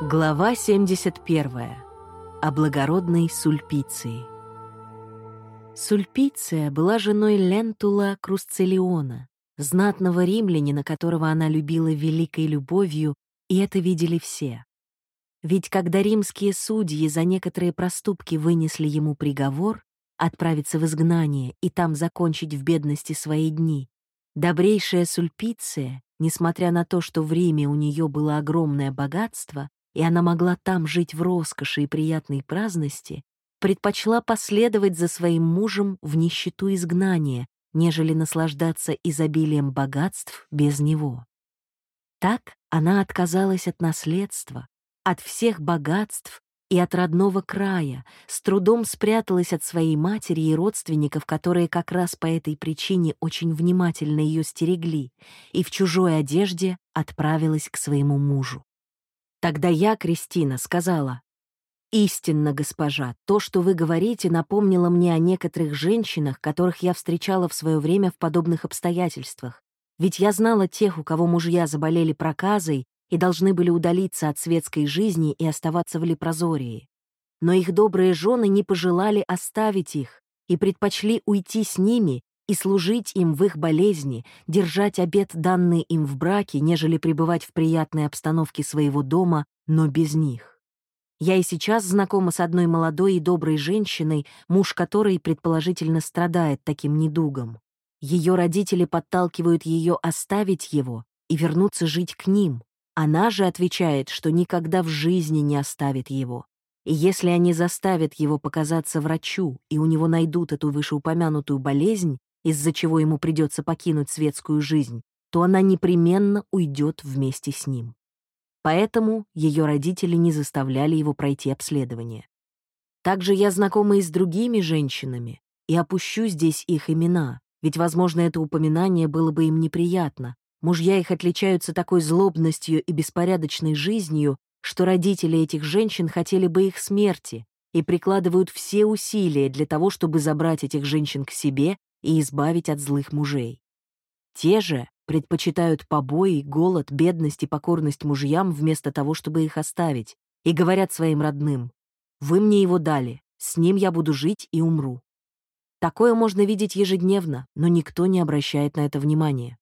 Глава 71. О благородной Сульпиции. Сульпиция была женой Лентула Крусцелиона, знатного римлянина, которого она любила великой любовью, и это видели все. Ведь когда римские судьи за некоторые проступки вынесли ему приговор отправиться в изгнание и там закончить в бедности свои дни, добрейшая Сульпиция, несмотря на то, что в Риме у нее было огромное богатство, и она могла там жить в роскоши и приятной праздности, предпочла последовать за своим мужем в нищету изгнания, нежели наслаждаться изобилием богатств без него. Так она отказалась от наследства, от всех богатств и от родного края, с трудом спряталась от своей матери и родственников, которые как раз по этой причине очень внимательно ее стерегли, и в чужой одежде отправилась к своему мужу. Тогда я, Кристина, сказала, «Истинно, госпожа, то, что вы говорите, напомнило мне о некоторых женщинах, которых я встречала в свое время в подобных обстоятельствах. Ведь я знала тех, у кого мужья заболели проказой и должны были удалиться от светской жизни и оставаться в лепрозории. Но их добрые жены не пожелали оставить их и предпочли уйти с ними и служить им в их болезни, держать обет, данный им в браке, нежели пребывать в приятной обстановке своего дома, но без них. Я и сейчас знакома с одной молодой и доброй женщиной, муж которой предположительно страдает таким недугом. Ее родители подталкивают ее оставить его и вернуться жить к ним. Она же отвечает, что никогда в жизни не оставит его. И если они заставят его показаться врачу, и у него найдут эту вышеупомянутую болезнь, из-за чего ему придется покинуть светскую жизнь, то она непременно уйдет вместе с ним. Поэтому ее родители не заставляли его пройти обследование. Также я знакома и с другими женщинами, и опущу здесь их имена, ведь, возможно, это упоминание было бы им неприятно. Мужья их отличаются такой злобностью и беспорядочной жизнью, что родители этих женщин хотели бы их смерти и прикладывают все усилия для того, чтобы забрать этих женщин к себе и избавить от злых мужей. Те же предпочитают побои, голод, бедность и покорность мужьям вместо того, чтобы их оставить, и говорят своим родным, «Вы мне его дали, с ним я буду жить и умру». Такое можно видеть ежедневно, но никто не обращает на это внимания.